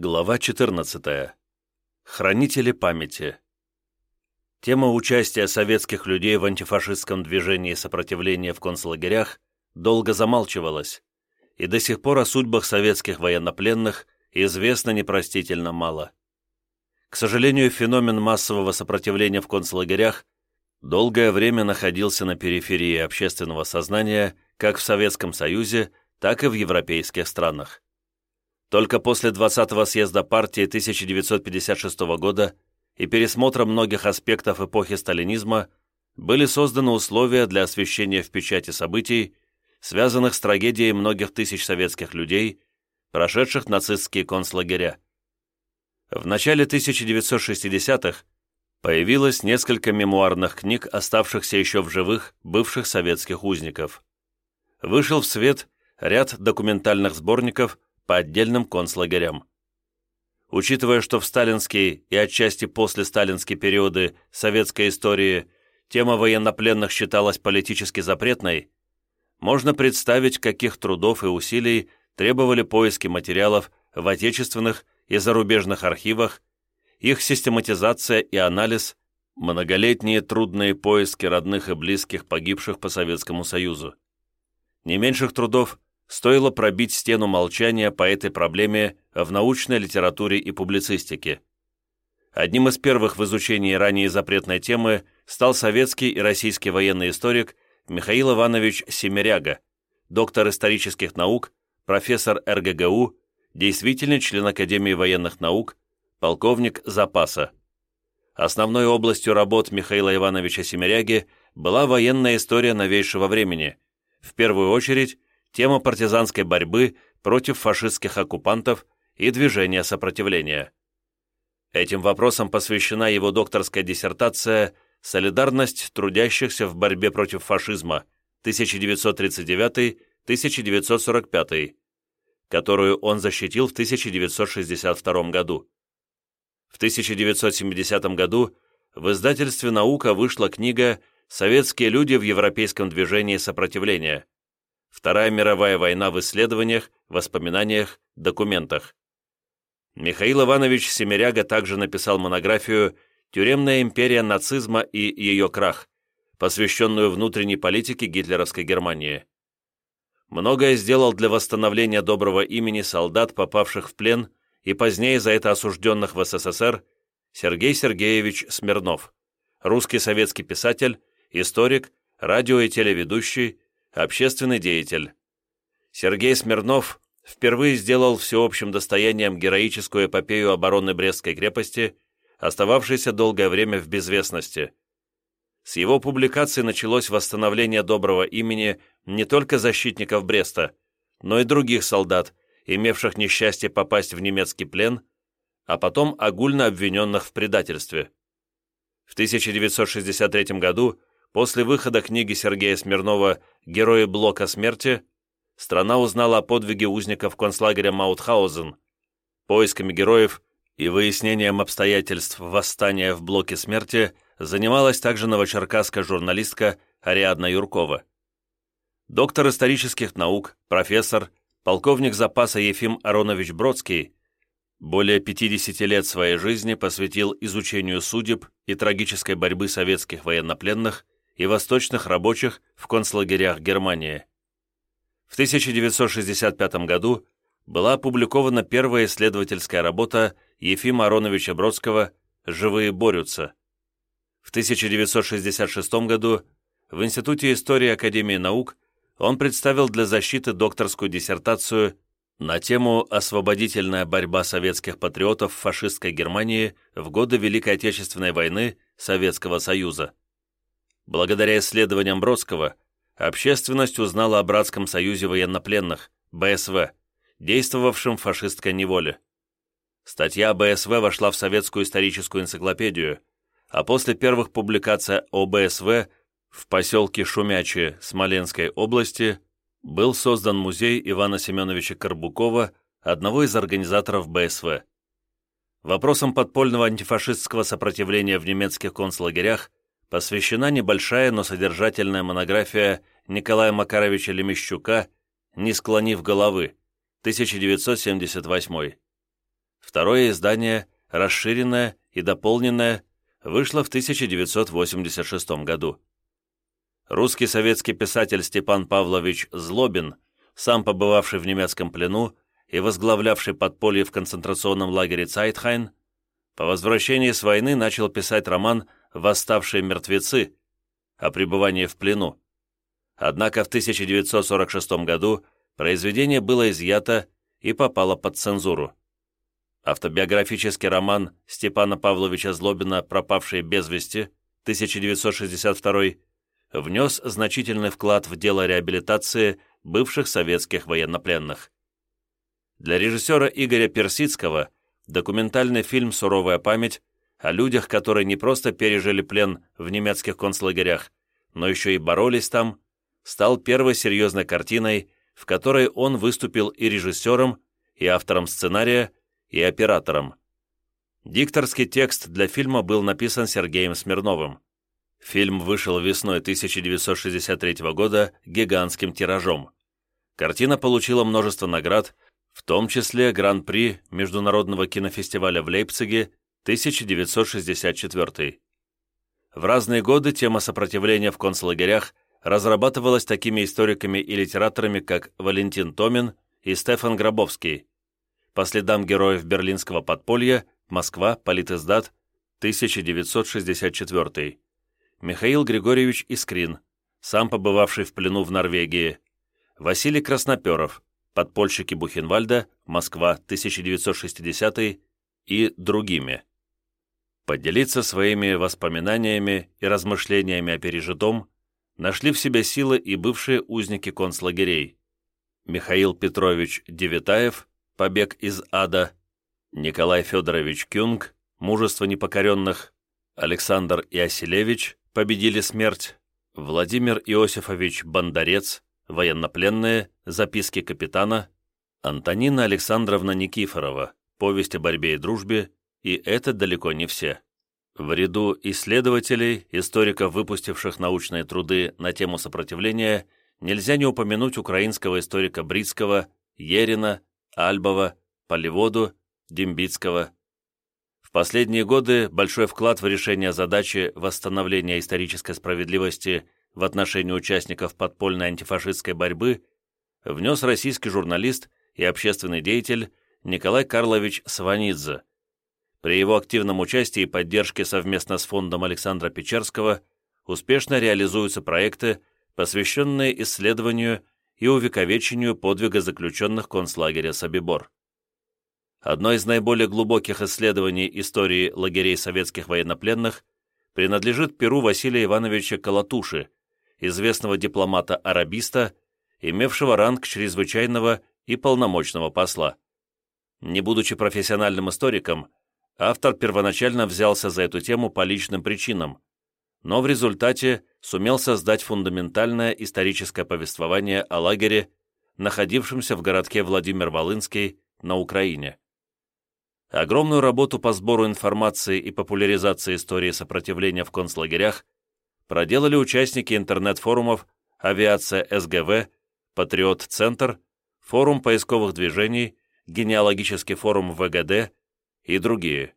Глава 14. Хранители памяти. Тема участия советских людей в антифашистском движении сопротивления в концлагерях долго замалчивалась, и до сих пор о судьбах советских военнопленных известно непростительно мало. К сожалению, феномен массового сопротивления в концлагерях долгое время находился на периферии общественного сознания как в Советском Союзе, так и в европейских странах. Только после 20-го съезда партии 1956 года и пересмотра многих аспектов эпохи сталинизма были созданы условия для освещения в печати событий, связанных с трагедией многих тысяч советских людей, прошедших нацистские концлагеря. В начале 1960-х появилось несколько мемуарных книг, оставшихся еще в живых бывших советских узников. Вышел в свет ряд документальных сборников по отдельным концлагерям. Учитывая, что в сталинский и отчасти после сталинский периоды советской истории тема военнопленных считалась политически запретной, можно представить, каких трудов и усилий требовали поиски материалов в отечественных и зарубежных архивах, их систематизация и анализ, многолетние трудные поиски родных и близких погибших по Советскому Союзу. Не меньших трудов стоило пробить стену молчания по этой проблеме в научной литературе и публицистике. Одним из первых в изучении ранее запретной темы стал советский и российский военный историк Михаил Иванович Семеряга, доктор исторических наук, профессор РГГУ, действительный член Академии военных наук, полковник запаса. Основной областью работ Михаила Ивановича Семеряги была военная история новейшего времени, в первую очередь тема партизанской борьбы против фашистских оккупантов и движения сопротивления. Этим вопросом посвящена его докторская диссертация «Солидарность трудящихся в борьбе против фашизма 1939-1945», которую он защитил в 1962 году. В 1970 году в издательстве «Наука» вышла книга «Советские люди в европейском движении сопротивления», Вторая мировая война в исследованиях, воспоминаниях, документах. Михаил Иванович Семеряга также написал монографию «Тюремная империя нацизма и ее крах», посвященную внутренней политике гитлеровской Германии. Многое сделал для восстановления доброго имени солдат, попавших в плен, и позднее за это осужденных в СССР, Сергей Сергеевич Смирнов, русский советский писатель, историк, радио- и телеведущий, общественный деятель. Сергей Смирнов впервые сделал всеобщим достоянием героическую эпопею обороны Брестской крепости, остававшейся долгое время в безвестности. С его публикации началось восстановление доброго имени не только защитников Бреста, но и других солдат, имевших несчастье попасть в немецкий плен, а потом огульно обвиненных в предательстве. В 1963 году После выхода книги Сергея Смирнова «Герои Блока смерти» страна узнала о подвиге узников концлагеря Маутхаузен. Поисками героев и выяснением обстоятельств восстания в Блоке смерти занималась также новочеркасская журналистка Ариадна Юркова. Доктор исторических наук, профессор, полковник запаса Ефим Аронович Бродский более 50 лет своей жизни посвятил изучению судеб и трагической борьбы советских военнопленных и восточных рабочих в концлагерях Германии. В 1965 году была опубликована первая исследовательская работа Ефима Ароновича Бродского «Живые борются». В 1966 году в Институте истории Академии наук он представил для защиты докторскую диссертацию на тему «Освободительная борьба советских патриотов в фашистской Германии в годы Великой Отечественной войны Советского Союза». Благодаря исследованиям Бродского, общественность узнала о Братском союзе военнопленных, БСВ, действовавшем в фашистской неволе. Статья БСВ вошла в советскую историческую энциклопедию, а после первых публикаций о БСВ в поселке Шумячи Смоленской области был создан музей Ивана Семеновича Карбукова, одного из организаторов БСВ. Вопросам подпольного антифашистского сопротивления в немецких концлагерях посвящена небольшая, но содержательная монография Николая Макаровича Лемещука «Не склонив головы», 1978. В Второе издание, расширенное и дополненное, вышло в 1986 году. Русский советский писатель Степан Павлович Злобин, сам побывавший в немецком плену и возглавлявший подполье в концентрационном лагере Цайтхайн, по возвращении с войны начал писать роман «Восставшие мертвецы» о пребывании в плену. Однако в 1946 году произведение было изъято и попало под цензуру. Автобиографический роман Степана Павловича Злобина «Пропавшие без вести» 1962 внес значительный вклад в дело реабилитации бывших советских военнопленных. Для режиссера Игоря Персидского документальный фильм «Суровая память» о людях, которые не просто пережили плен в немецких концлагерях, но еще и боролись там, стал первой серьезной картиной, в которой он выступил и режиссером, и автором сценария, и оператором. Дикторский текст для фильма был написан Сергеем Смирновым. Фильм вышел весной 1963 года гигантским тиражом. Картина получила множество наград, в том числе Гран-при Международного кинофестиваля в Лейпциге 1964. В разные годы тема сопротивления в концлагерях разрабатывалась такими историками и литераторами, как Валентин Томин и Стефан Гробовский. По следам героев берлинского подполья, Москва, Политиздат, 1964. Михаил Григорьевич Искрин, сам побывавший в плену в Норвегии. Василий Красноперов, подпольщики Бухенвальда, Москва, 1960 и другими. Поделиться своими воспоминаниями и размышлениями о пережитом нашли в себе силы и бывшие узники концлагерей. Михаил Петрович Девитаев, «Побег из ада», Николай Федорович Кюнг, «Мужество непокоренных», Александр Иоселевич, «Победили смерть», Владимир Иосифович Бондарец, «Военнопленные», «Записки капитана», Антонина Александровна Никифорова, «Повесть о борьбе и дружбе», и это далеко не все. В ряду исследователей, историков, выпустивших научные труды на тему сопротивления, нельзя не упомянуть украинского историка Брицкого, Ерина, Альбова, Полеводу, Дембицкого. В последние годы большой вклад в решение задачи восстановления исторической справедливости в отношении участников подпольной антифашистской борьбы внес российский журналист и общественный деятель Николай Карлович Сванидзе, при его активном участии и поддержке совместно с фондом Александра Печерского успешно реализуются проекты, посвященные исследованию и увековечению подвига заключенных концлагеря Собибор. Одно из наиболее глубоких исследований истории лагерей советских военнопленных принадлежит Перу Василия Ивановича Колотуши, известного дипломата-арабиста, имевшего ранг чрезвычайного и полномочного посла. Не будучи профессиональным историком, Автор первоначально взялся за эту тему по личным причинам, но в результате сумел создать фундаментальное историческое повествование о лагере, находившемся в городке Владимир-Волынский на Украине. Огромную работу по сбору информации и популяризации истории сопротивления в концлагерях проделали участники интернет-форумов «Авиация СГВ», «Патриот-центр», «Форум поисковых движений», «Генеалогический форум ВГД», и другие.